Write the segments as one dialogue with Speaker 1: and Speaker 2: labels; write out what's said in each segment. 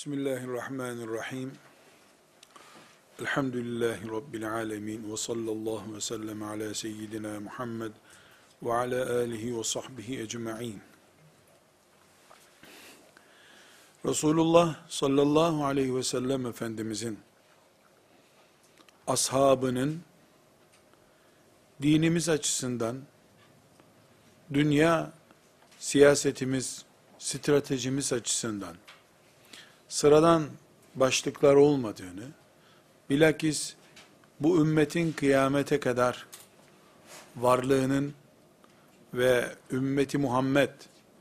Speaker 1: Bismillahirrahmanirrahim. Elhamdülillahi Rabbil alemin. Ve sallallahu ve sellem ala seyyidina Muhammed ve ala alihi ve sahbihi ecma'in. Resulullah sallallahu aleyhi ve sellem Efendimizin ashabının dinimiz açısından dünya siyasetimiz, stratejimiz açısından sıradan başlıklar olmadığını, bilakis bu ümmetin kıyamete kadar varlığının ve ümmeti Muhammed,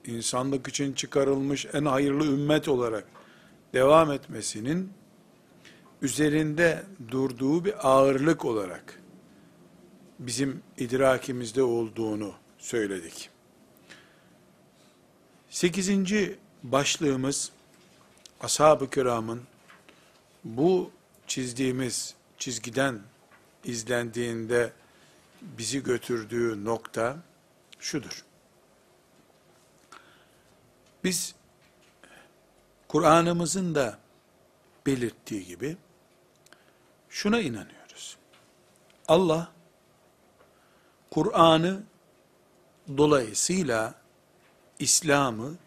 Speaker 1: insanlık için çıkarılmış en hayırlı ümmet olarak devam etmesinin üzerinde durduğu bir ağırlık olarak bizim idrakimizde olduğunu söyledik. Sekizinci başlığımız, ashab-ı kiramın bu çizdiğimiz çizgiden izlendiğinde bizi götürdüğü nokta şudur. Biz Kur'an'ımızın da belirttiği gibi şuna inanıyoruz. Allah Kur'an'ı dolayısıyla İslam'ı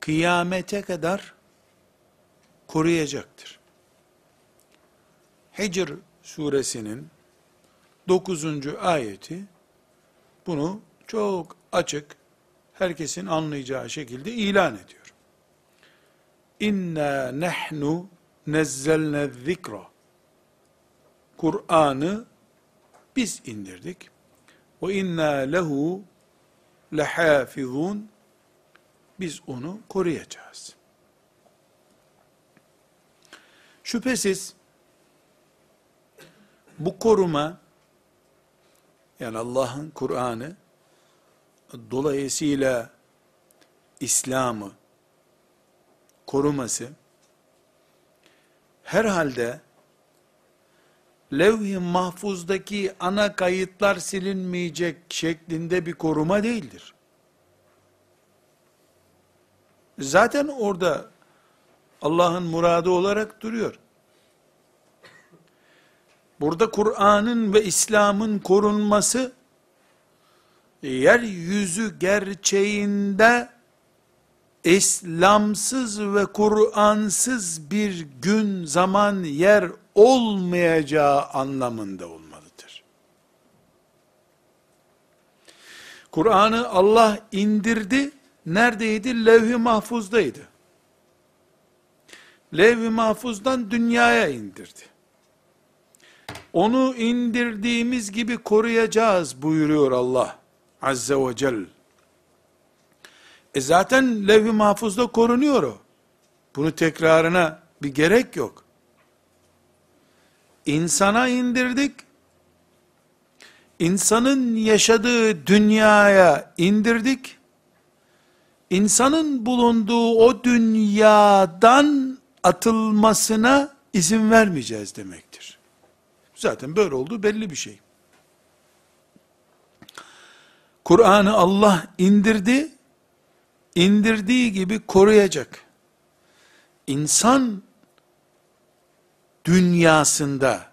Speaker 1: kıyamete kadar koruyacaktır. Hicr suresinin 9. ayeti bunu çok açık, herkesin anlayacağı şekilde ilan ediyor. İnna nahnu nezzelne zikra. Kur'an'ı biz indirdik. Ve inna lehu lehafizun. Biz onu koruyacağız. Şüphesiz bu koruma yani Allah'ın Kur'an'ı dolayısıyla İslam'ı koruması herhalde levh-i mahfuzdaki ana kayıtlar silinmeyecek şeklinde bir koruma değildir. Zaten orada Allah'ın muradı olarak duruyor. Burada Kur'an'ın ve İslam'ın korunması yeryüzü gerçeğinde İslamsız ve Kur'ansız bir gün, zaman, yer olmayacağı anlamında olmalıdır. Kur'an'ı Allah indirdi, neredeydi? Levh-i mahfuzdaydı. Levh-i mahfuzdan dünyaya indirdi. Onu indirdiğimiz gibi koruyacağız buyuruyor Allah Azze ve Celle. E zaten levh-i mahfuzda korunuyor o. Bunu tekrarına bir gerek yok. İnsana indirdik. İnsanın yaşadığı dünyaya indirdik. İnsanın bulunduğu o dünyadan atılmasına izin vermeyeceğiz demektir. Zaten böyle olduğu belli bir şey. Kur'an'ı Allah indirdi, indirdiği gibi koruyacak. İnsan dünyasında,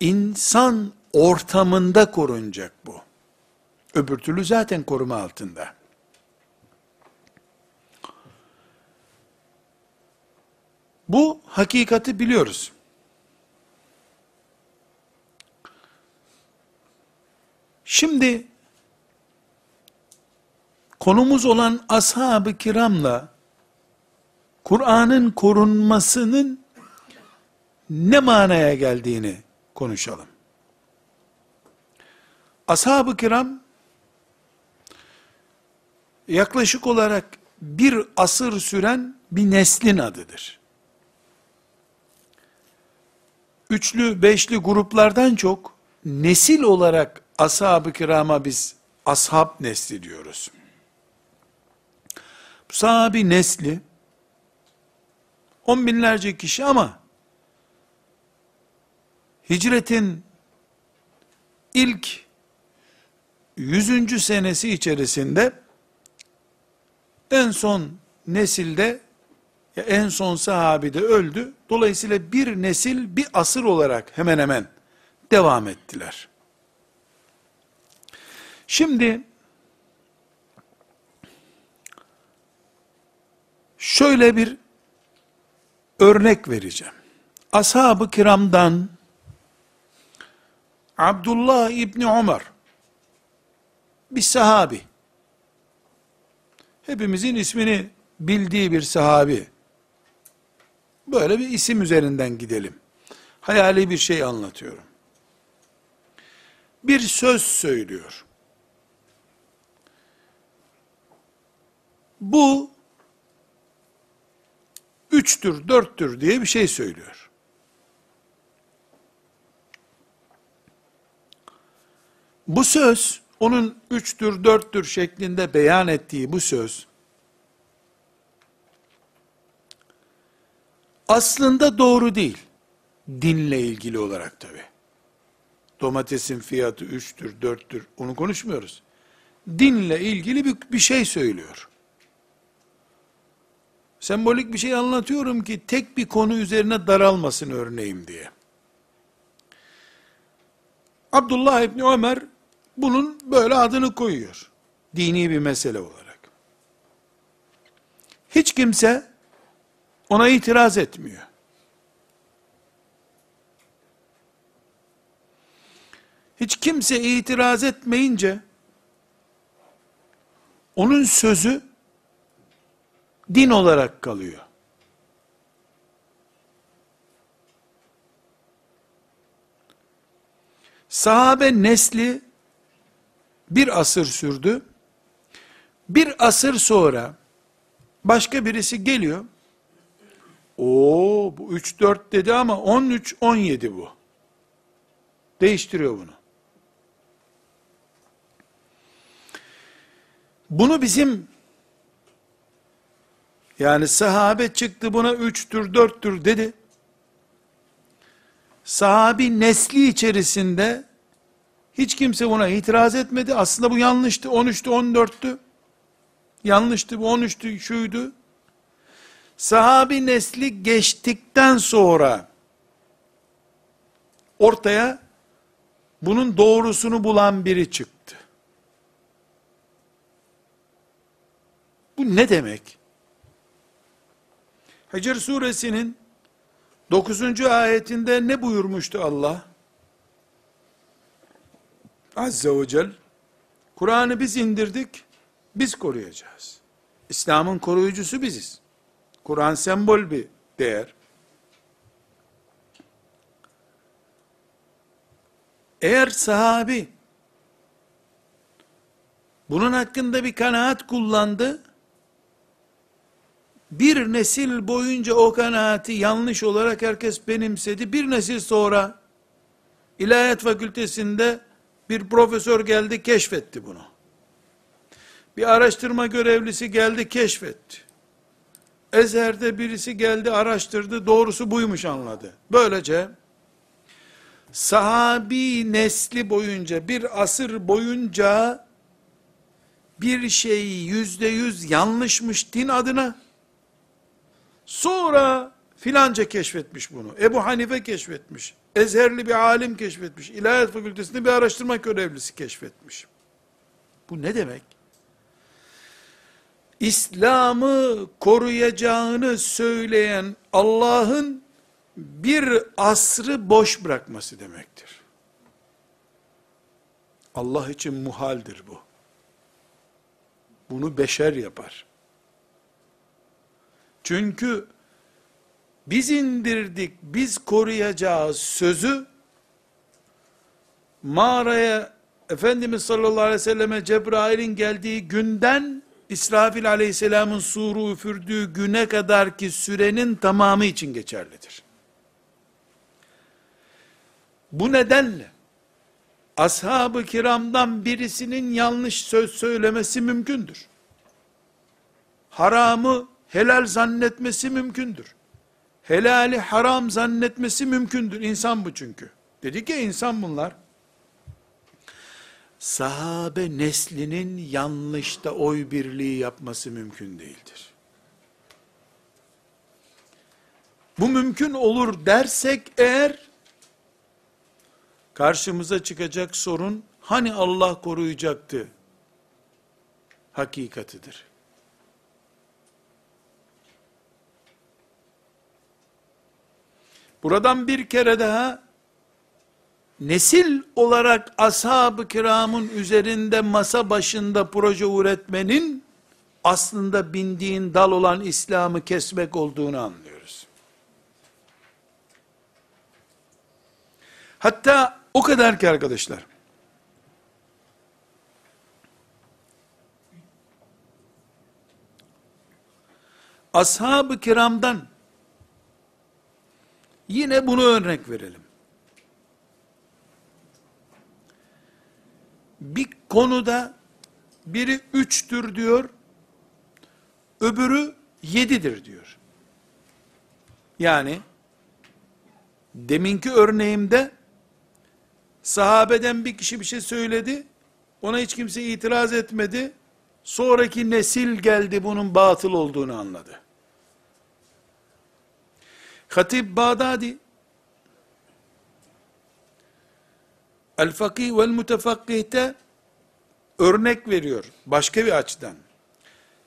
Speaker 1: insan ortamında korunacak bu. Öbür türlü zaten koruma altında. Bu hakikati biliyoruz. Şimdi konumuz olan ashab-ı kiramla Kur'an'ın korunmasının ne manaya geldiğini konuşalım. Ashab-ı kiram yaklaşık olarak bir asır süren bir neslin adıdır. Üçlü, beşli gruplardan çok nesil olarak ashab-ı kirama biz ashab nesli diyoruz. Bu sahabi nesli on binlerce kişi ama hicretin ilk yüzüncü senesi içerisinde en son nesilde en son sahabi de öldü. Dolayısıyla bir nesil bir asır olarak hemen hemen devam ettiler. Şimdi şöyle bir örnek vereceğim. Ashab-ı kiramdan Abdullah İbni Ömer bir sahabi hepimizin ismini bildiği bir sahabi böyle bir isim üzerinden gidelim. Hayali bir şey anlatıyorum. Bir söz söylüyor. Bu üçtür, dörttür diye bir şey söylüyor. Bu söz, onun üçtür, dörttür şeklinde beyan ettiği bu söz, aslında doğru değil. Dinle ilgili olarak tabi. Domatesin fiyatı üçtür, dörttür, onu konuşmuyoruz. Dinle ilgili bir, bir şey söylüyor. Sembolik bir şey anlatıyorum ki tek bir konu üzerine daralmasın örneğim diye. Abdullah İbni Ömer bunun böyle adını koyuyor. Dini bir mesele olarak. Hiç kimse ona itiraz etmiyor. Hiç kimse itiraz etmeyince onun sözü din olarak kalıyor. Sahabe nesli bir asır sürdü. Bir asır sonra başka birisi geliyor. O bu 3 4 dedi ama 13 17 bu. Değiştiriyor bunu. Bunu bizim yani sahabe çıktı buna üçtür, dörttür dedi. Sahabi nesli içerisinde hiç kimse buna itiraz etmedi. Aslında bu yanlıştı. 13'tü, 14'tü. Yanlıştı, bu 13'tü, şuydu. Sahabi nesli geçtikten sonra ortaya bunun doğrusunu bulan biri çıktı. Bu ne demek? Hicr suresinin 9. ayetinde ne buyurmuştu Allah? Azze ve Celle, Kur'an'ı biz indirdik, biz koruyacağız. İslam'ın koruyucusu biziz. Kur'an sembol bir değer. Eğer sahabi bunun hakkında bir kanaat kullandı, bir nesil boyunca o kanaati yanlış olarak herkes benimsedi. Bir nesil sonra ilahiyat fakültesinde bir profesör geldi keşfetti bunu. Bir araştırma görevlisi geldi keşfetti. Ezher'de birisi geldi araştırdı doğrusu buymuş anladı. Böylece sahabi nesli boyunca bir asır boyunca bir şey yüzde yüz yanlışmış din adına Sonra filanca keşfetmiş bunu. Ebu Hanife keşfetmiş. Ezherli bir alim keşfetmiş. İlahiyat fakültesinde bir araştırma görevlisi keşfetmiş. Bu ne demek? İslam'ı koruyacağını söyleyen Allah'ın bir asrı boş bırakması demektir. Allah için muhaldir bu. Bunu beşer yapar. Çünkü biz indirdik, biz koruyacağız sözü mağaraya Efendimiz sallallahu aleyhi ve selleme Cebrail'in geldiği günden İsrafil aleyhisselamın suru üfürdüğü güne kadar ki sürenin tamamı için geçerlidir. Bu nedenle ashab-ı kiramdan birisinin yanlış söz söylemesi mümkündür. Haramı helal zannetmesi mümkündür. Helali haram zannetmesi mümkündür. İnsan bu çünkü. Dedi ki insan bunlar. Sahabe neslinin yanlışta oy birliği yapması mümkün değildir. bu mümkün olur dersek eğer, karşımıza çıkacak sorun, hani Allah koruyacaktı, hakikatidir. Buradan bir kere daha, nesil olarak ashab-ı kiramın üzerinde masa başında proje üretmenin, aslında bindiğin dal olan İslam'ı kesmek olduğunu anlıyoruz. Hatta o kadar ki arkadaşlar, ashab-ı kiramdan yine bunu örnek verelim. Bir konuda biri üçtür diyor, öbürü yedidir diyor. Yani, deminki örneğimde, sahabeden bir kişi bir şey söyledi, ona hiç kimse itiraz etmedi, sonraki nesil geldi bunun batıl olduğunu anladı. Hatib Bağdadi, El Fakih vel Mutefakkih'te örnek veriyor, başka bir açıdan.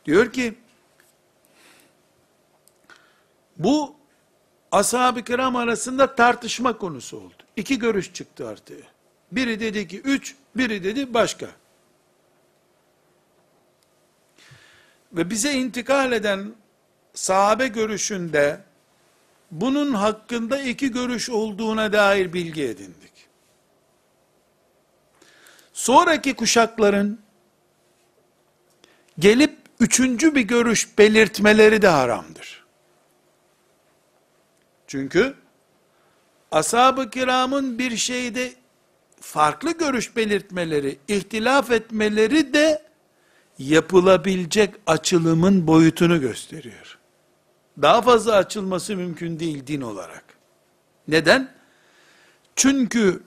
Speaker 1: Diyor ki, bu ashab-ı kiram arasında tartışma konusu oldu. İki görüş çıktı artık. Biri dedi ki üç, biri dedi başka. Ve bize intikal eden sahabe görüşünde bunun hakkında iki görüş olduğuna dair bilgi edindik. Sonraki kuşakların gelip üçüncü bir görüş belirtmeleri de haramdır. Çünkü ashab-ı kiramın bir şeyde farklı görüş belirtmeleri, ihtilaf etmeleri de yapılabilecek açılımın boyutunu gösteriyor. Daha fazla açılması mümkün değil din olarak. Neden? Çünkü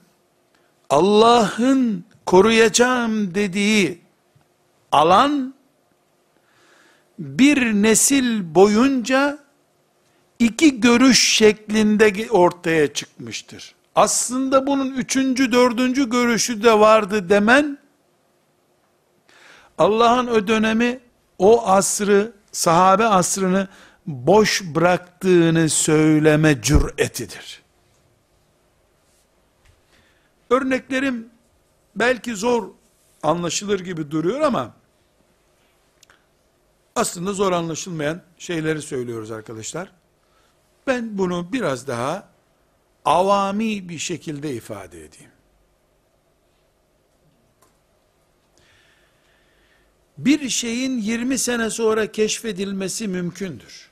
Speaker 1: Allah'ın koruyacağım dediği alan bir nesil boyunca iki görüş şeklinde ortaya çıkmıştır. Aslında bunun üçüncü, dördüncü görüşü de vardı demen, Allah'ın o dönemi, o asrı, sahabe asrını boş bıraktığını söyleme cüretidir. Örneklerim belki zor anlaşılır gibi duruyor ama aslında zor anlaşılmayan şeyleri söylüyoruz arkadaşlar. Ben bunu biraz daha avami bir şekilde ifade edeyim. Bir şeyin 20 sene sonra keşfedilmesi mümkündür.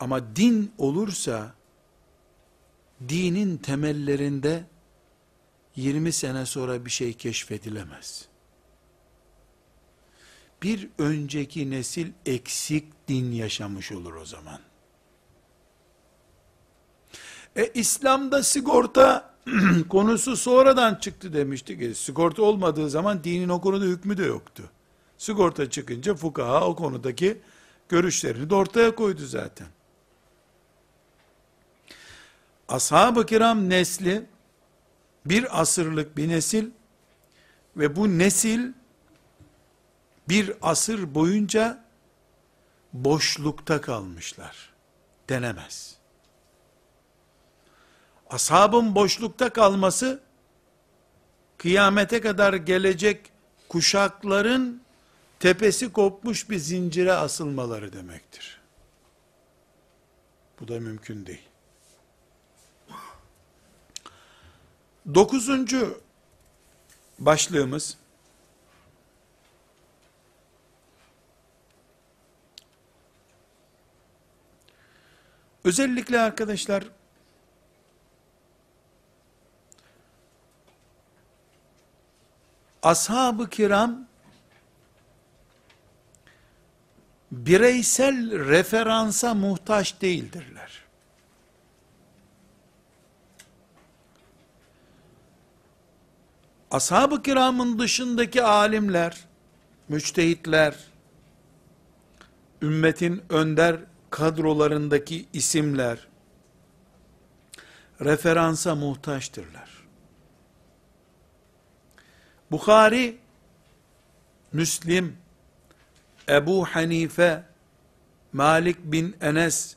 Speaker 1: Ama din olursa, dinin temellerinde 20 sene sonra bir şey keşfedilemez. Bir önceki nesil eksik din yaşamış olur o zaman. E İslam'da sigorta konusu sonradan çıktı demiştik. E, sigorta olmadığı zaman dinin o konuda hükmü de yoktu. Sigorta çıkınca fukaha o konudaki görüşlerini de ortaya koydu zaten. Ashab-ı kiram nesli bir asırlık bir nesil ve bu nesil bir asır boyunca boşlukta kalmışlar. Denemez ashabın boşlukta kalması, kıyamete kadar gelecek kuşakların tepesi kopmuş bir zincire asılmaları demektir. Bu da mümkün değil. Dokuzuncu başlığımız, özellikle arkadaşlar, ashab-ı kiram bireysel referansa muhtaç değildirler. Ashab-ı kiramın dışındaki alimler, müçtehitler, ümmetin önder kadrolarındaki isimler referansa muhtaçtırlar. Bukhari, Müslim, Ebu Hanife, Malik bin Enes,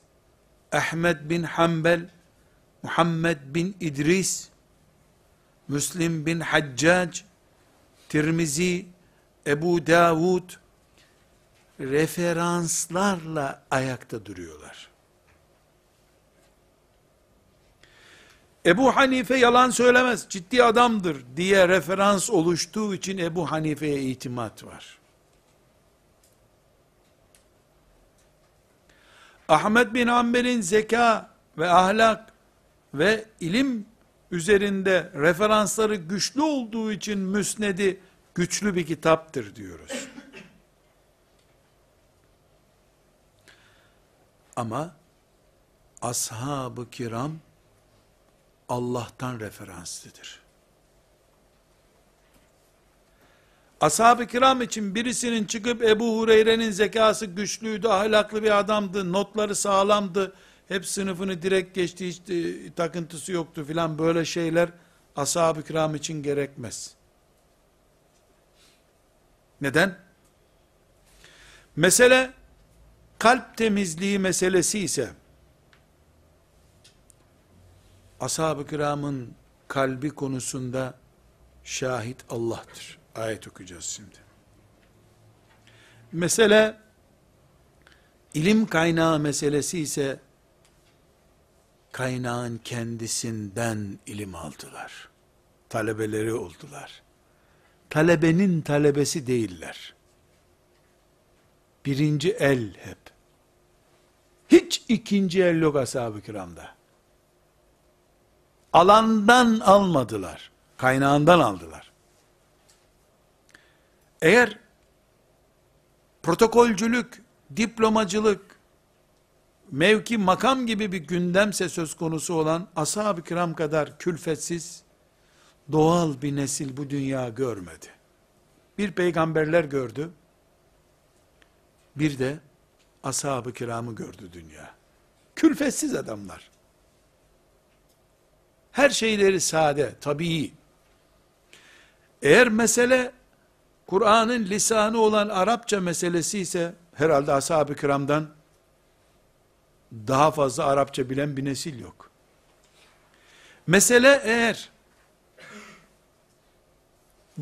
Speaker 1: Ahmet bin Hanbel, Muhammed bin İdris, Müslim bin Haccac, Tirmizi, Ebu Davud, referanslarla ayakta duruyorlar. Ebu Hanife yalan söylemez, ciddi adamdır diye referans oluştuğu için Ebu Hanife'ye itimat var. Ahmet bin Hanbel'in zeka ve ahlak ve ilim üzerinde referansları güçlü olduğu için müsnedi güçlü bir kitaptır diyoruz. Ama ashab-ı kiram Allah'tan referanslıdır. Ashab-ı kiram için birisinin çıkıp Ebu Hureyre'nin zekası güçlüydü, ahlaklı bir adamdı, notları sağlamdı, hep sınıfını direkt geçti, hiç e, takıntısı yoktu filan böyle şeyler ashab-ı kiram için gerekmez. Neden? Mesele kalp temizliği meselesi ise ashab-ı kiramın kalbi konusunda şahit Allah'tır. Ayet okuyacağız şimdi. Mesele ilim kaynağı meselesi ise kaynağın kendisinden ilim aldılar. Talebeleri oldular. Talebenin talebesi değiller. Birinci el hep. Hiç ikinci el yok ashab-ı kiramda. Alandan almadılar. Kaynağından aldılar. Eğer protokolcülük, diplomacılık, mevki makam gibi bir gündemse söz konusu olan ashab-ı kiram kadar külfetsiz, doğal bir nesil bu dünya görmedi. Bir peygamberler gördü, bir de ashab-ı kiramı gördü dünya. Külfetsiz adamlar. Her şeyleri sade, tabii. Eğer mesele Kur'an'ın lisanı olan Arapça meselesi ise herhalde ashab-ı kiramdan daha fazla Arapça bilen bir nesil yok. Mesele eğer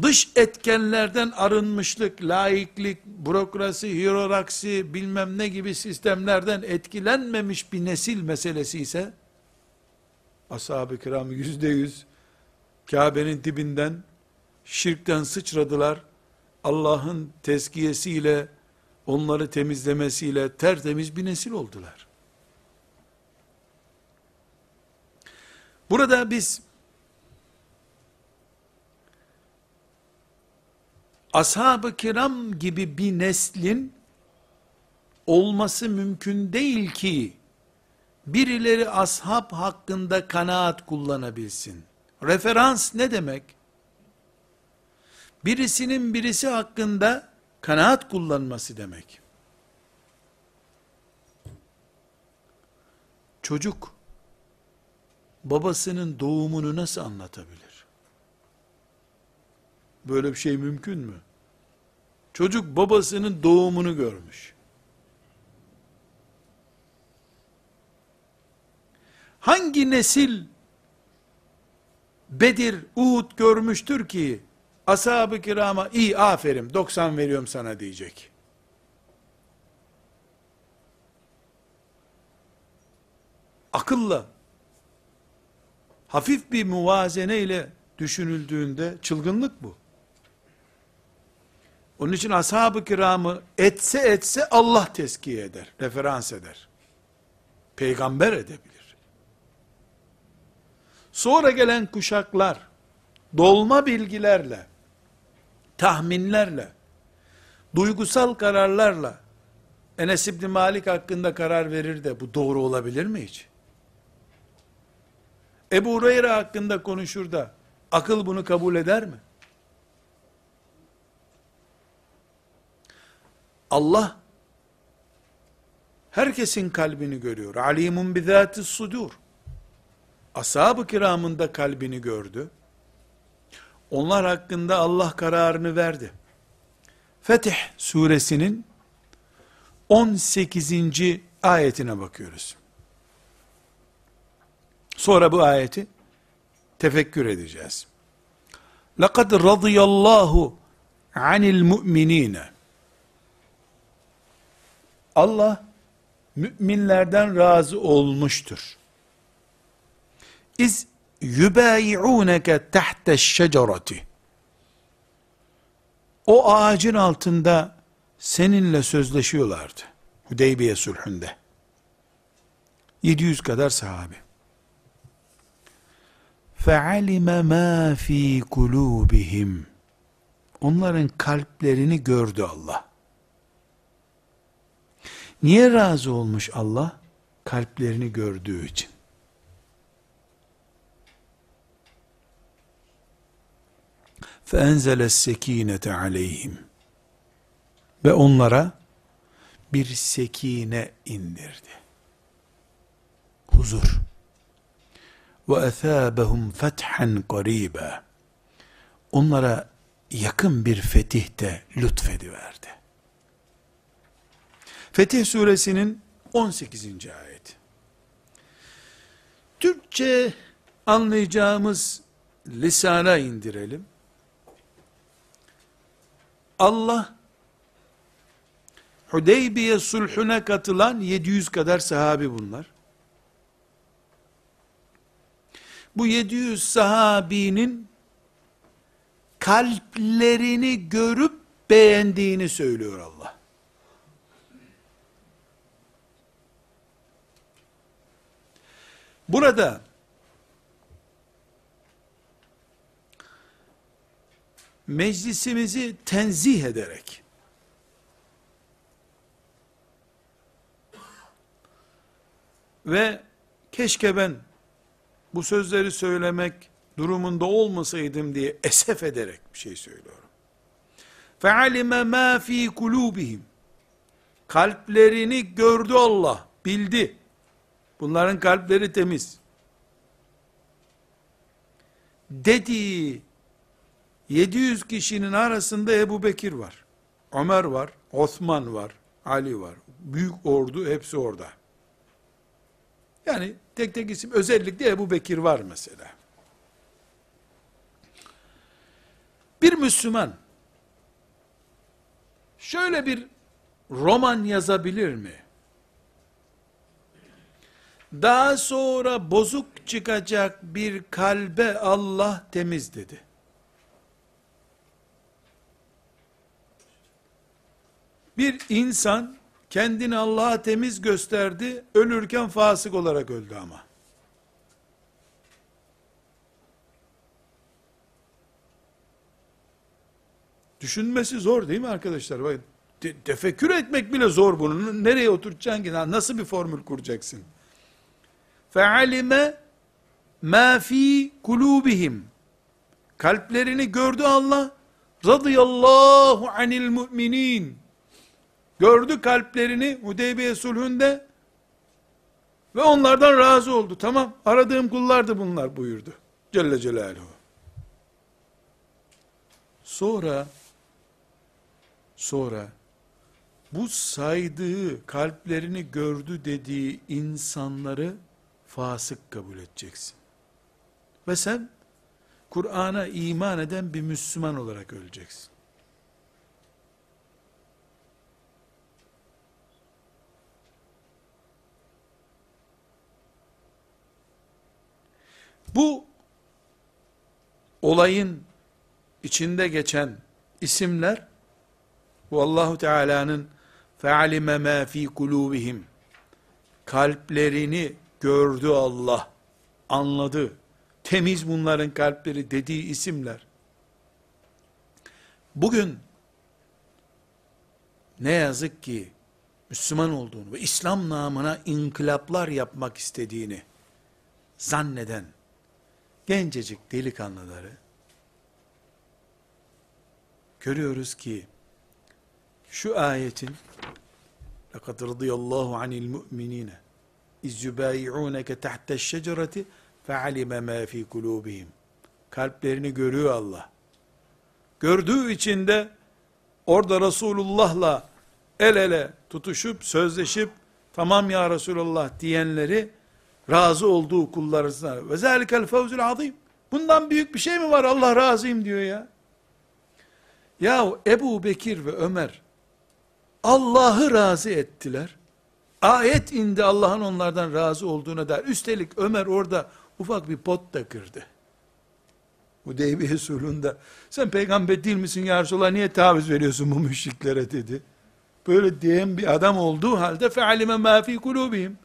Speaker 1: dış etkenlerden arınmışlık, laiklik, bürokrasi, hierarksi, bilmem ne gibi sistemlerden etkilenmemiş bir nesil meselesi ise, ashab-ı kiram yüzde yüz, Kabe'nin dibinden, şirkten sıçradılar, Allah'ın tezkiyesiyle, onları temizlemesiyle tertemiz bir nesil oldular. Burada biz ashab-ı kiram gibi bir neslin olması mümkün değil ki birileri ashab hakkında kanaat kullanabilsin. Referans ne demek? Birisinin birisi hakkında kanaat kullanması demek. Çocuk babasının doğumunu nasıl anlatabilir? Böyle bir şey mümkün mü? Çocuk babasının doğumunu görmüş. Hangi nesil Bedir, Uhud görmüştür ki ashab-ı kirama iyi aferin 90 veriyorum sana diyecek. Akılla hafif bir muvazene ile düşünüldüğünde çılgınlık bu. Onun için ashab-ı kiramı etse etse Allah teskiye eder, referans eder. Peygamber edebilir. Sonra gelen kuşaklar, dolma bilgilerle, tahminlerle, duygusal kararlarla, Enes İbni Malik hakkında karar verir de bu doğru olabilir mi hiç? Ebu Hureyre hakkında konuşur da akıl bunu kabul eder mi? Allah herkesin kalbini görüyor. Alimun bizâtis sudur. Ashab-ı kiramın da kalbini gördü. Onlar hakkında Allah kararını verdi. Fetih suresinin 18. ayetine bakıyoruz. Sonra bu ayeti tefekkür edeceğiz. لَقَدْ رَضِيَ اللّٰهُ عَنِ الْمُؤْمِنِينَ Allah müminlerden razı olmuştur. İz yubayi'uneke tahte şecereti. O ağacın altında seninle sözleşiyorlardı. Hudeybiye sulhünde. 700 kadar sahabe. فَعَلِمَ مَا ف۪ي قُلُوبِهِمْ Onların kalplerini gördü Allah. Niye razı olmuş Allah? Kalplerini gördüğü için. فَاَنْزَلَ السَّك۪ينَةَ عَلَيْهِمْ Ve onlara bir sekine indirdi. Huzur. ve esâbehum fethen garibe. Onlara yakın bir fetih de lütfediverdi. Fetih suresinin 18. ayet. Türkçe anlayacağımız lisana indirelim. Allah Hudeybiye sulhuna katılan 700 kadar sahabi bunlar. Bu 700 sahabinin kalplerini görüp beğendiğini söylüyor Allah. Burada meclisimizi tenzih ederek ve keşke ben bu sözleri söylemek durumunda olmasaydım diye esef ederek bir şey söylüyorum. فَعَلِمَ مَا ف۪ي قُلُوبِهِمْ Kalplerini gördü Allah, bildi. Bunların kalpleri temiz. Dediği 700 kişinin arasında Ebu Bekir var. Ömer var, Osman var, Ali var. Büyük ordu hepsi orada. Yani tek tek isim özellikle Ebu Bekir var mesela. Bir Müslüman şöyle bir roman yazabilir mi? Daha sonra bozuk çıkacak bir kalbe Allah temiz dedi. Bir insan kendini Allah'a temiz gösterdi, ölürken fasık olarak öldü ama. Düşünmesi zor değil mi arkadaşlar? Bakın, te tefekkür etmek bile zor bunu. Nereye oturtacaksın ki? Nasıl bir formül kuracaksın? فَعَلِمَ مَا ف۪ي قُلُوبِهِمْ Kalplerini gördü Allah. Radıyallahu anil müminin. Gördü kalplerini Hudeybiye sulhünde ve onlardan razı oldu. Tamam aradığım kullardı bunlar buyurdu. Celle Celaluhu. Sonra sonra bu saydığı kalplerini gördü dediği insanları fasık kabul edeceksin. Ve sen Kur'an'a iman eden bir Müslüman olarak öleceksin. Bu olayın içinde geçen isimler bu Allahu Teala'nın fealime ma fi kulubihim kalplerini gördü Allah anladı. Temiz bunların kalpleri dediği isimler. Bugün ne yazık ki Müslüman olduğunu ve İslam namına inkılaplar yapmak istediğini zanneden gencecik delikanlıları görüyoruz ki şu ayetin لَقَدْ رَضِيَ اللّٰهُ عَنِ الْمُؤْمِنِينَ اِذْ يُبَايِعُونَكَ تَحْتَ الشَّجَرَةِ فَعَلِمَ مَا ف۪ي قُلُوبِهِمْ Kalplerini görüyor Allah. Gördüğü için de orada Resulullah'la el ele tutuşup, sözleşip, tamam ya Resulullah diyenleri razı olduğu kullarına ve zalikel fevzul azim. Bundan büyük bir şey mi var? Allah razıyım diyor ya. Yahu Ebu Bekir ve Ömer Allah'ı razı ettiler. Ayet indi Allah'ın onlardan razı olduğuna dair. Üstelik Ömer orada ufak bir pot da kırdı. Hudeybiye sulhunda sen peygamber değil misin ya Resulallah niye taviz veriyorsun bu müşriklere dedi. Böyle diyen bir adam olduğu halde fealime ma fi kulubihim.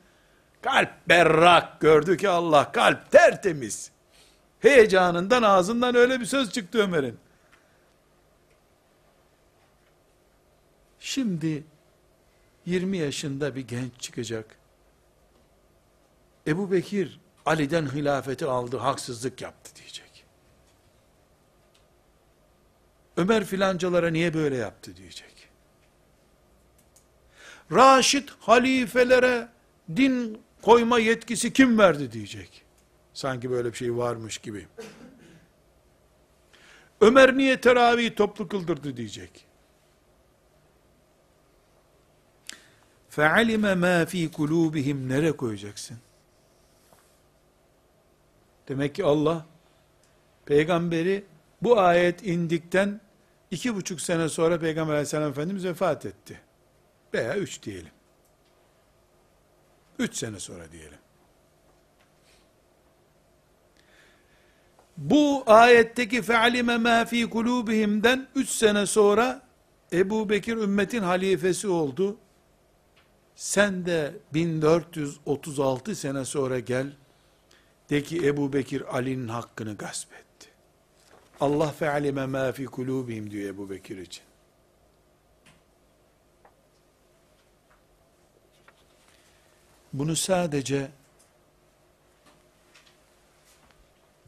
Speaker 1: Kalp berrak gördü ki Allah kalp tertemiz. Heyecanından ağzından öyle bir söz çıktı Ömer'in. Şimdi 20 yaşında bir genç çıkacak. Ebu Bekir Ali'den hilafeti aldı, haksızlık yaptı diyecek. Ömer filancalara niye böyle yaptı diyecek. Raşid halifelere din koyma yetkisi kim verdi diyecek. Sanki böyle bir şey varmış gibi. Ömer niye teravih toplu kıldırdı diyecek. فَعَلِمَ مَا ف۪ي قُلُوبِهِمْ Nere koyacaksın? Demek ki Allah, peygamberi bu ayet indikten iki buçuk sene sonra Peygamber aleyhisselam Efendimiz vefat etti. Veya üç diyelim. Üç sene sonra diyelim. Bu ayetteki fe'alime ma fi kulubihimden üç sene sonra Ebu Bekir ümmetin halifesi oldu. Sen de 1436 sene sonra gel, de ki Ebu Bekir Ali'nin hakkını gasp etti. Allah fe'alime ma fi kulubihim diyor Ebu Bekir için. Bunu sadece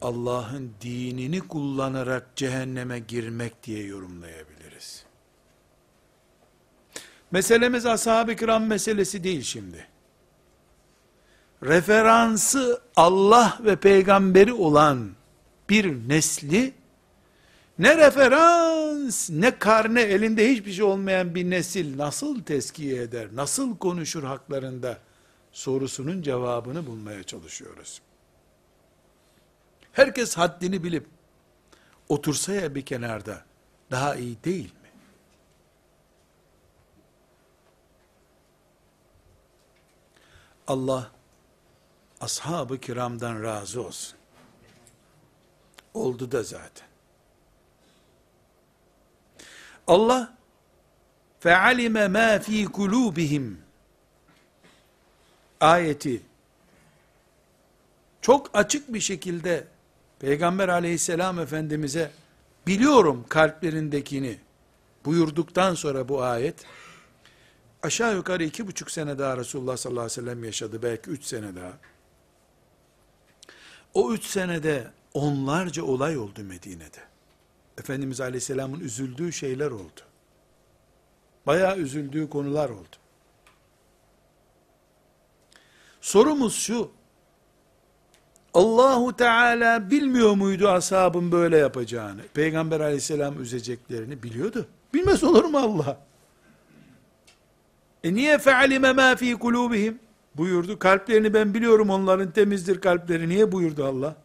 Speaker 1: Allah'ın dinini kullanarak cehenneme girmek diye yorumlayabiliriz. Meselemiz ashab-ı kiram meselesi değil şimdi. Referansı Allah ve peygamberi olan bir nesli, ne referans, ne karne, elinde hiçbir şey olmayan bir nesil nasıl teskiye eder, nasıl konuşur haklarında sorusunun cevabını bulmaya çalışıyoruz. Herkes haddini bilip otursa ya bir kenarda daha iyi değil mi? Allah ashab-ı kiramdan razı olsun. Oldu da zaten. Allah fealime ma fi kulubihim ayeti çok açık bir şekilde Peygamber aleyhisselam efendimize biliyorum kalplerindekini buyurduktan sonra bu ayet aşağı yukarı iki buçuk sene daha Resulullah sallallahu aleyhi ve sellem yaşadı belki üç sene daha. O üç senede onlarca olay oldu Medine'de. Efendimiz aleyhisselamın üzüldüğü şeyler oldu. Bayağı üzüldüğü konular oldu sorumuz şu Allahu Teala bilmiyor muydu ashabın böyle yapacağını? Peygamber aleyhisselam üzeceklerini biliyordu. Bilmez olur mu Allah? E niye fe'alime ma fi kulubihim? Buyurdu. Kalplerini ben biliyorum onların temizdir kalpleri. Niye buyurdu Allah?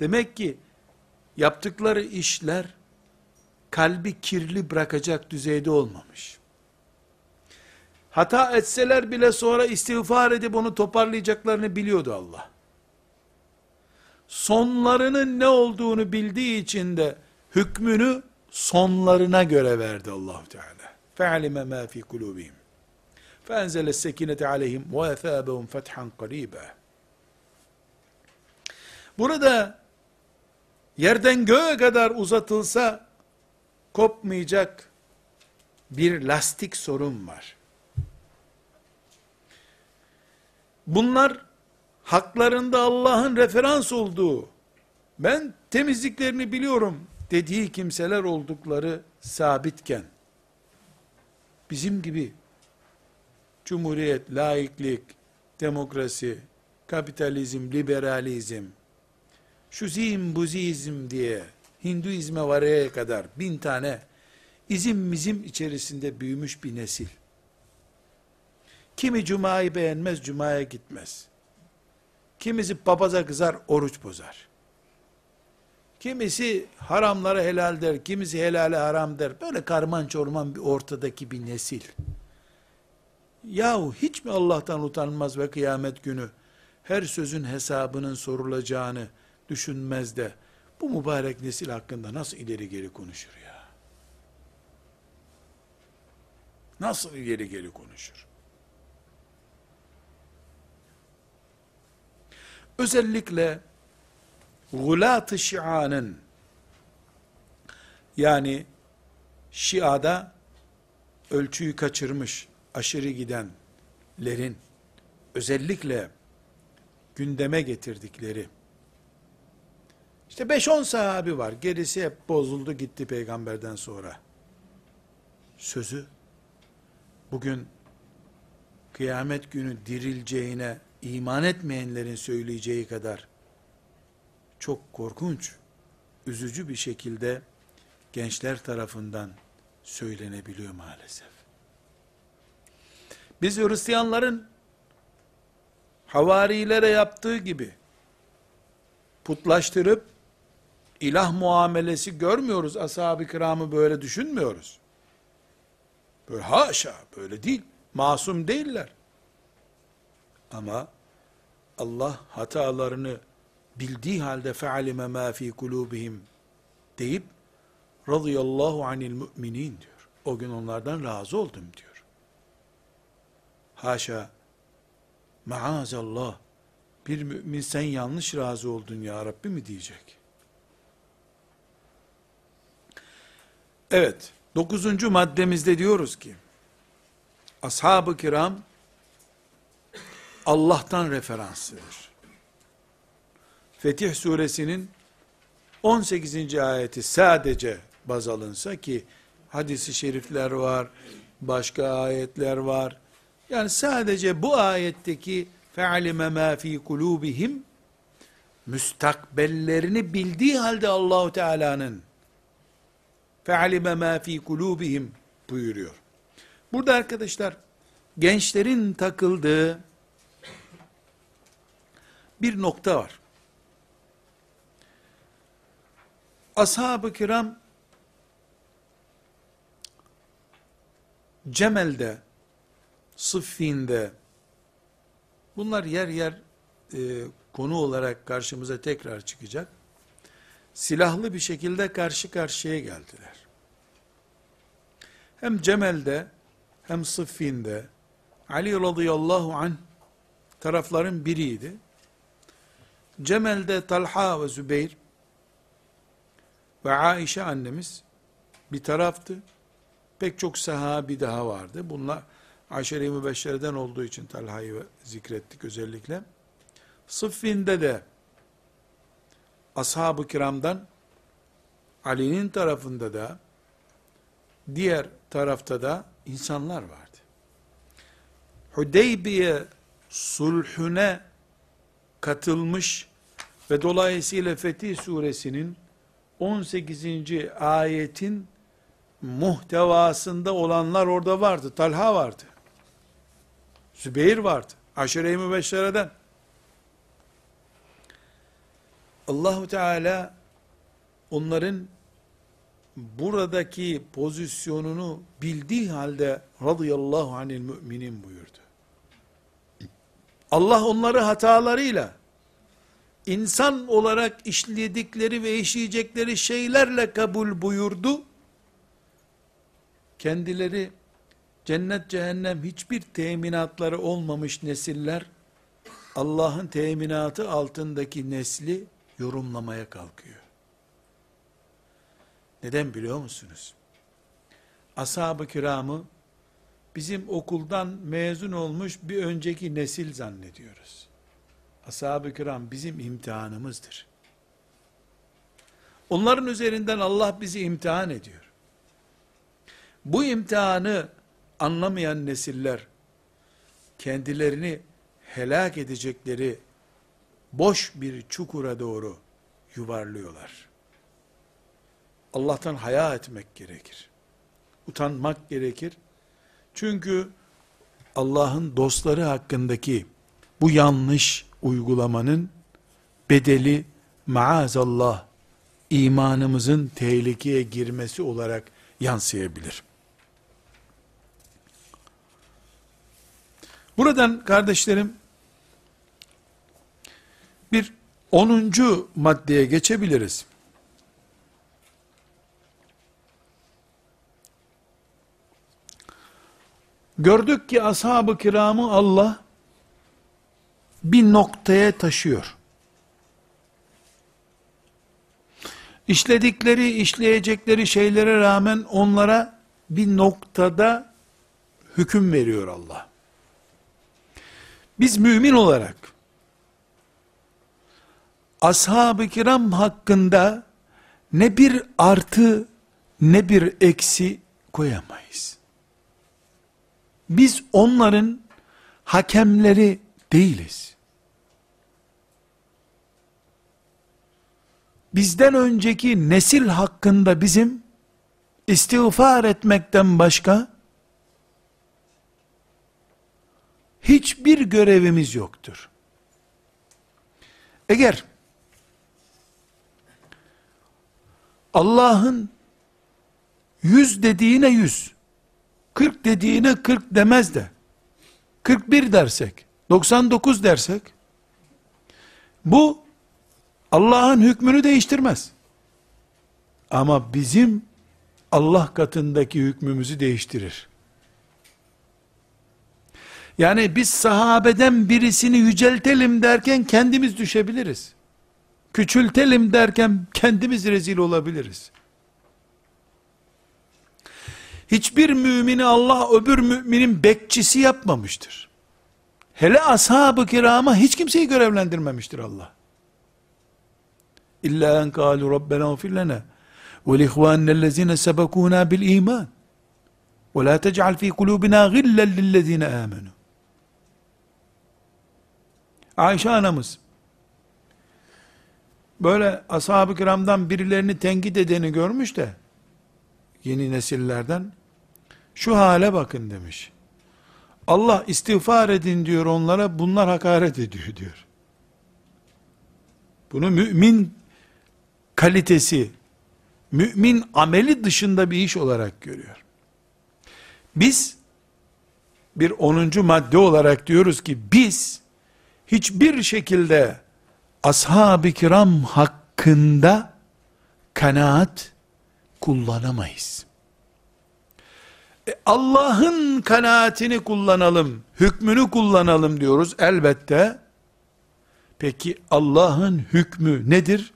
Speaker 1: Demek ki yaptıkları işler kalbi kirli bırakacak düzeyde olmamış. Hata etseler bile sonra istiğfar edip onu toparlayacaklarını biliyordu Allah. Sonlarının ne olduğunu bildiği için de hükmünü sonlarına göre verdi Allah Teala. Fe'alime ma fi kulubihim. Fe'enzele sekinete aleyhim ve ethabehum fethan karibe. Burada yerden göğe kadar uzatılsa kopmayacak bir lastik sorun var. Bunlar haklarında Allah'ın referans olduğu, ben temizliklerini biliyorum dediği kimseler oldukları sabitken, bizim gibi cumhuriyet, laiklik, demokrasi, kapitalizm, liberalizm, şu zim buzizm diye Hinduizme varaya kadar bin tane izim mizim içerisinde büyümüş bir nesil. Kimi cumayı beğenmez, cumaya gitmez. Kimisi papaza kızar, oruç bozar. Kimisi haramlara helal der, kimisi helale haram der. Böyle karman çorman bir ortadaki bir nesil. Yahu hiç mi Allah'tan utanmaz ve kıyamet günü her sözün hesabının sorulacağını düşünmez de bu mübarek nesil hakkında nasıl ileri geri konuşur ya? Nasıl ileri geri konuşur? Özellikle gulat-ı şianın yani şiada ölçüyü kaçırmış, aşırı gidenlerin özellikle gündeme getirdikleri işte 5-10 sahabi var. Gerisi hep bozuldu gitti peygamberden sonra. Sözü bugün kıyamet günü dirileceğine iman etmeyenlerin söyleyeceği kadar çok korkunç, üzücü bir şekilde gençler tarafından söylenebiliyor maalesef. Biz Hristiyanların havarilere yaptığı gibi putlaştırıp ilah muamelesi görmüyoruz. Ashab-ı kiramı böyle düşünmüyoruz. Böyle haşa böyle değil. Masum değiller. Ama Allah hatalarını bildiği halde fealime ma fi kulubihim deyip radıyallahu anil müminin diyor. O gün onlardan razı oldum diyor. Haşa maazallah bir mümin sen yanlış razı oldun ya Rabbi mi diyecek? Evet, dokuzuncu maddemizde diyoruz ki, ashab-ı kiram, Allah'tan referans verir. Fetih suresinin 18. ayeti sadece baz alınsa ki, hadisi şerifler var, başka ayetler var. Yani sadece bu ayetteki fe'alime ma fi kulubihim müstakbellerini bildiği halde Allahu Teala'nın fe'alime ma fi kulubihim buyuruyor. Burada arkadaşlar gençlerin takıldığı bir nokta var. Ashab-ı kiram Cemel'de, Sıffin'de, bunlar yer yer e, konu olarak karşımıza tekrar çıkacak. Silahlı bir şekilde karşı karşıya geldiler. Hem Cemel'de hem Sıffin'de Ali radıyallahu anh tarafların biriydi. Cemel'de Talha ve Zübeyir ve Aişe annemiz bir taraftı. Pek çok sahabi daha vardı. Bunlar aşere-i mübeşşereden olduğu için Talha'yı zikrettik özellikle. Sıffin'de de ashab-ı kiramdan Ali'nin tarafında da diğer tarafta da insanlar vardı. Hudeybiye sulhüne katılmış ve dolayısıyla Fetih suresinin 18. ayetin muhtevasında olanlar orada vardı. Talha vardı. Sübeyir vardı. Aşire-i Mübeşşere'den. Allahu Teala onların buradaki pozisyonunu bildiği halde radıyallahu anil müminin buyurdu. Allah onları hatalarıyla insan olarak işledikleri ve işleyecekleri şeylerle kabul buyurdu. Kendileri cennet cehennem hiçbir teminatları olmamış nesiller Allah'ın teminatı altındaki nesli yorumlamaya kalkıyor. Neden biliyor musunuz? Ashab-ı kiramı bizim okuldan mezun olmuş bir önceki nesil zannediyoruz. Ashab-ı kiram bizim imtihanımızdır. Onların üzerinden Allah bizi imtihan ediyor. Bu imtihanı anlamayan nesiller, kendilerini helak edecekleri boş bir çukura doğru yuvarlıyorlar. Allah'tan haya etmek gerekir. Utanmak gerekir. Çünkü Allah'ın dostları hakkındaki bu yanlış uygulamanın bedeli maazallah imanımızın tehlikeye girmesi olarak yansıyabilir. Buradan kardeşlerim bir 10. maddeye geçebiliriz. Gördük ki ashab-ı kiramı Allah bir noktaya taşıyor. İşledikleri, işleyecekleri şeylere rağmen onlara bir noktada hüküm veriyor Allah. Biz mümin olarak ashab-ı kiram hakkında ne bir artı ne bir eksi koyamayız. Biz onların hakemleri değiliz. Bizden önceki nesil hakkında bizim istiğfar etmekten başka hiçbir görevimiz yoktur. Eğer Allah'ın yüz dediğine yüz, kırk dediğine kırk demez de, 41 dersek, 99 dersek, bu Allah'ın hükmünü değiştirmez. Ama bizim Allah katındaki hükmümüzü değiştirir. Yani biz sahabeden birisini yüceltelim derken kendimiz düşebiliriz. Küçültelim derken kendimiz rezil olabiliriz. Hiçbir mümini Allah öbür müminin bekçisi yapmamıştır. Hele ashab-ı kirama hiç kimseyi görevlendirmemiştir Allah. İlla en kâlu Rabbena ufir lena ve lihvânellezine sebekûnâ bil iman ve la tec'al fî kulûbina gillen lillezine âmenû Ayşe anamız böyle ashab-ı kiramdan birilerini tenkit edeni görmüş de yeni nesillerden şu hale bakın demiş. Allah istiğfar edin diyor onlara bunlar hakaret ediyor diyor. Bunu mümin kalitesi, mümin ameli dışında bir iş olarak görüyor. Biz bir onuncu madde olarak diyoruz ki biz hiçbir şekilde ashab-ı kiram hakkında kanaat kullanamayız. E Allah'ın kanaatini kullanalım, hükmünü kullanalım diyoruz elbette. Peki Allah'ın hükmü nedir?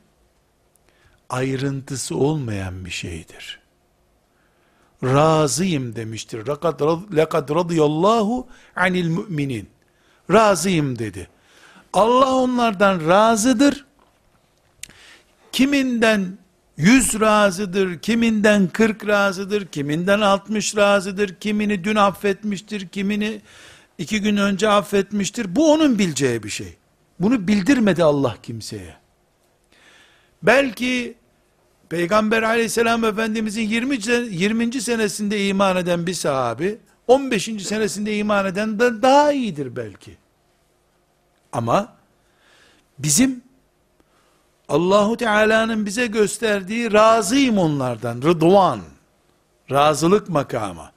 Speaker 1: Ayrıntısı olmayan bir şeydir. Razıyım demiştir. Lekad radıyallahu anil müminin. Razıyım dedi. Allah onlardan razıdır. Kiminden yüz razıdır, kiminden kırk razıdır, kiminden altmış razıdır, kimini dün affetmiştir, kimini iki gün önce affetmiştir. Bu onun bileceği bir şey. Bunu bildirmedi Allah kimseye. Belki Peygamber aleyhisselam efendimizin 20. 20. senesinde iman eden bir sahabi, 15. senesinde iman eden de daha iyidir belki. Ama bizim Allahu Teala'nın bize gösterdiği razıyım onlardan, rıdvan, razılık makamı.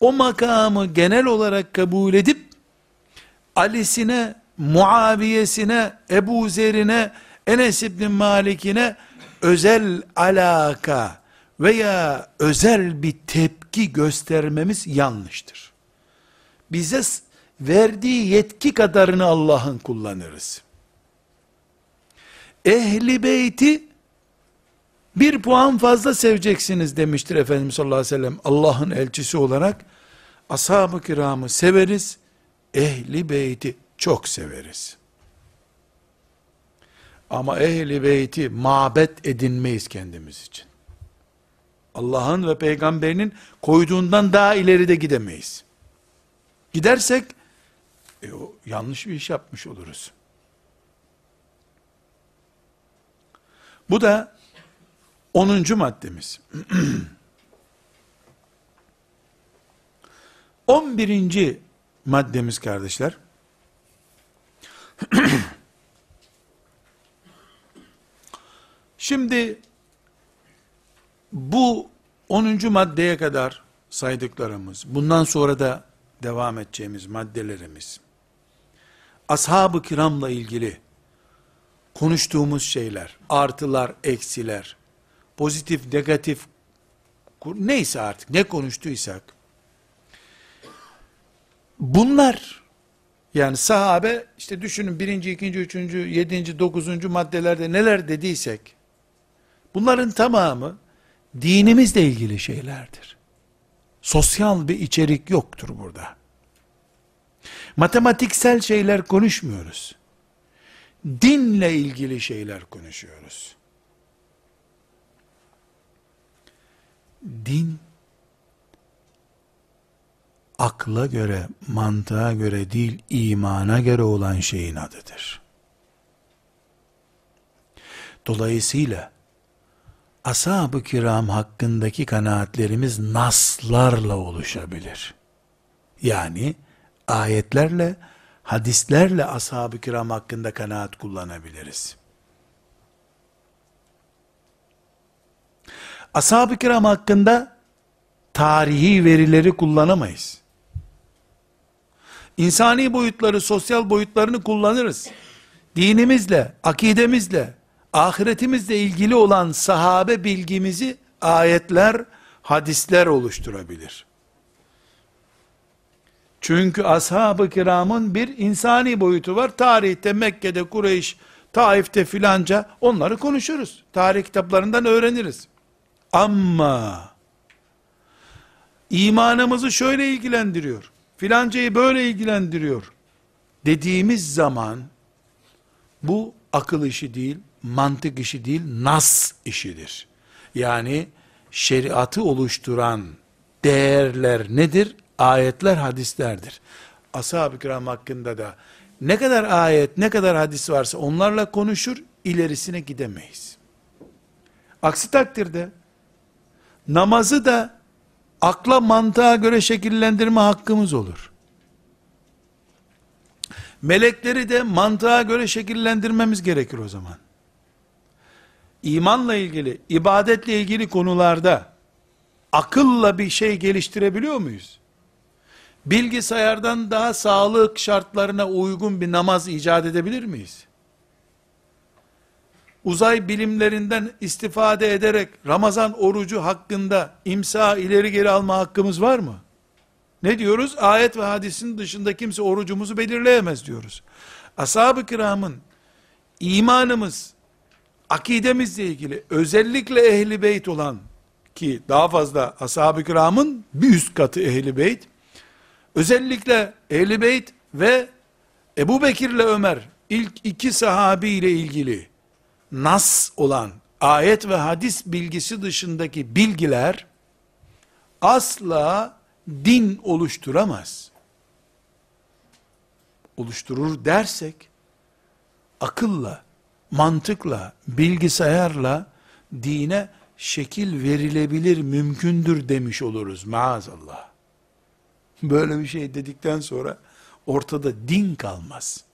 Speaker 1: O makamı genel olarak kabul edip, Ali'sine, Muaviyesine, Ebu Zer'ine, Enes İbni Malik'ine özel alaka veya özel bir tepki göstermemiz yanlıştır. Bize verdiği yetki kadarını Allah'ın kullanırız. Ehli beyti bir puan fazla seveceksiniz demiştir Efendimiz sallallahu aleyhi ve sellem Allah'ın elçisi olarak. Ashab-ı kiramı severiz, ehli beyti çok severiz. Ama ehli beyti mabet edinmeyiz kendimiz için. Allah'ın ve peygamberinin koyduğundan daha ileride gidemeyiz. Gidersek E o yanlış bir iş yapmış oluruz. Bu da 10. maddemiz. 11. maddemiz kardeşler. Şimdi bu 10. maddeye kadar saydıklarımız, bundan sonra da devam edeceğimiz maddelerimiz, ashab-ı kiramla ilgili konuştuğumuz şeyler, artılar, eksiler, pozitif, negatif, neyse artık ne konuştuysak, bunlar, yani sahabe, işte düşünün birinci, ikinci, üçüncü, yedinci, dokuzuncu maddelerde neler dediysek, bunların tamamı, dinimizle ilgili şeylerdir. Sosyal bir içerik yoktur burada. Matematiksel şeyler konuşmuyoruz. Dinle ilgili şeyler konuşuyoruz. Din akla göre, mantığa göre değil, imana göre olan şeyin adıdır. Dolayısıyla ashab-ı kiram hakkındaki kanaatlerimiz naslarla oluşabilir. Yani ayetlerle, hadislerle ashab-ı kiram hakkında kanaat kullanabiliriz. Ashab-ı kiram hakkında tarihi verileri kullanamayız. İnsani boyutları, sosyal boyutlarını kullanırız. Dinimizle, akidemizle, ahiretimizle ilgili olan sahabe bilgimizi ayetler, hadisler oluşturabilir. Çünkü ashab-ı kiramın bir insani boyutu var. Tarihte Mekke'de Kureyş, Taif'te filanca onları konuşuruz. Tarih kitaplarından öğreniriz. Ama imanımızı şöyle ilgilendiriyor. Filancayı böyle ilgilendiriyor. Dediğimiz zaman bu akıl işi değil, mantık işi değil, nas işidir. Yani şeriatı oluşturan değerler nedir? Ayetler, hadislerdir. Ashab-ı kiram hakkında da ne kadar ayet, ne kadar hadis varsa onlarla konuşur, ilerisine gidemeyiz. Aksi takdirde namazı da akla mantığa göre şekillendirme hakkımız olur. Melekleri de mantığa göre şekillendirmemiz gerekir o zaman. İmanla ilgili, ibadetle ilgili konularda akılla bir şey geliştirebiliyor muyuz? Bilgisayardan daha sağlık şartlarına uygun bir namaz icat edebilir miyiz? Uzay bilimlerinden istifade ederek Ramazan orucu hakkında imsa ileri geri alma hakkımız var mı? Ne diyoruz? Ayet ve hadisin dışında kimse orucumuzu belirleyemez diyoruz. Ashab-ı kiramın imanımız, akidemizle ilgili özellikle ehli beyt olan ki daha fazla ashab-ı kiramın bir üst katı ehli beyt özellikle ehli beyt ve Ebu Bekir'le Ömer ilk iki sahabi ile ilgili nas olan ayet ve hadis bilgisi dışındaki bilgiler asla din oluşturamaz. Oluşturur dersek akılla, mantıkla, bilgisayarla dine şekil verilebilir, mümkündür demiş oluruz maazallah. Böyle bir şey dedikten sonra ortada din kalmaz.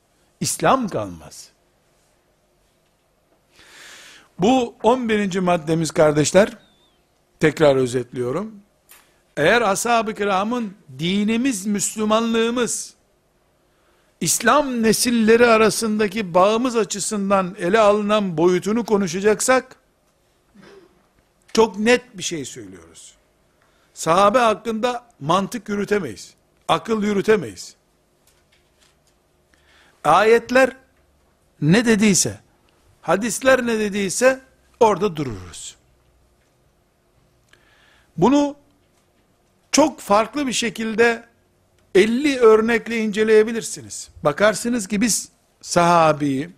Speaker 1: İslam kalmaz. Bu 11. maddemiz kardeşler, tekrar özetliyorum. Eğer ashab-ı kiramın dinimiz, Müslümanlığımız, İslam nesilleri arasındaki bağımız açısından ele alınan boyutunu konuşacaksak, çok net bir şey söylüyoruz. Sahabe hakkında mantık yürütemeyiz. Akıl yürütemeyiz. Ayetler ne dediyse, hadisler ne dediyse orada dururuz. Bunu çok farklı bir şekilde 50 örnekle inceleyebilirsiniz. Bakarsınız ki biz sahabeyi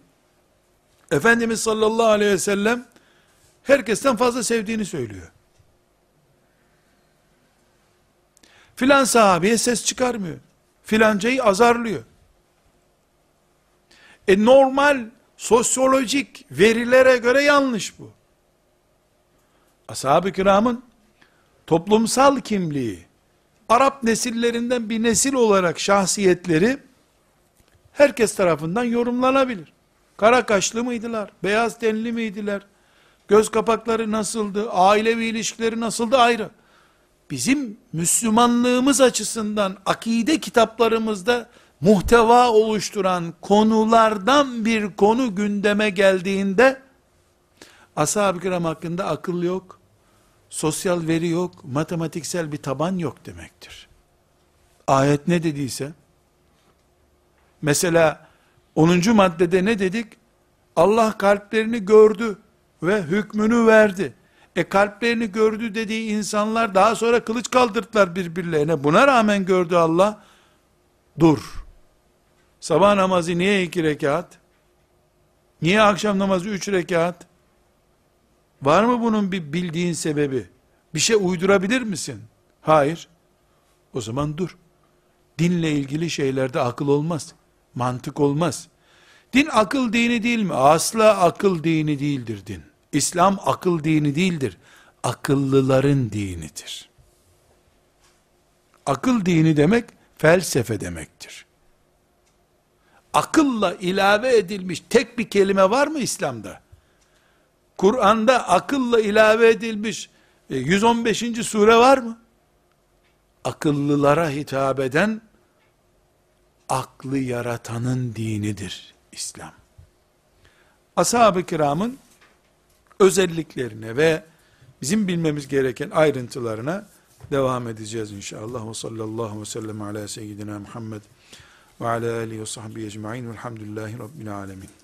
Speaker 1: Efendimiz sallallahu aleyhi ve sellem herkesten fazla sevdiğini söylüyor. Filan sahabeye ses çıkarmıyor. Filancayı azarlıyor. E normal sosyolojik verilere göre yanlış bu. Ashab-ı kiramın toplumsal kimliği, Arap nesillerinden bir nesil olarak şahsiyetleri herkes tarafından yorumlanabilir. Kara kaşlı mıydılar? Beyaz tenli miydiler? Göz kapakları nasıldı? Ailevi ilişkileri nasıldı? Ayrı. Bizim Müslümanlığımız açısından akide kitaplarımızda muhteva oluşturan konulardan bir konu gündeme geldiğinde ashab-ı kiram hakkında akıl yok, sosyal veri yok, matematiksel bir taban yok demektir. Ayet ne dediyse, mesela 10. maddede ne dedik? Allah kalplerini gördü ve hükmünü verdi. E kalplerini gördü dediği insanlar daha sonra kılıç kaldırdılar birbirlerine. Buna rağmen gördü Allah. Dur. Sabah namazı niye iki rekat? Niye akşam namazı üç rekat? Var mı bunun bir bildiğin sebebi? Bir şey uydurabilir misin? Hayır. O zaman dur. Dinle ilgili şeylerde akıl olmaz. Mantık olmaz. Din akıl dini değil mi? Asla akıl dini değildir din. İslam akıl dini değildir. Akıllıların dinidir. Akıl dini demek felsefe demektir. Akılla ilave edilmiş tek bir kelime var mı İslam'da? Kur'an'da akılla ilave edilmiş 115. E, sure var mı? Akıllılara hitap eden aklı yaratanın dinidir İslam. Ashab-ı kiramın özelliklerine ve bizim bilmemiz gereken ayrıntılarına devam edeceğiz inşallah. Ve sallallahu ve sellem ala seyyidina Muhammed ve ala alihi ve sahbihi ecma'in velhamdülillahi rabbil alemin.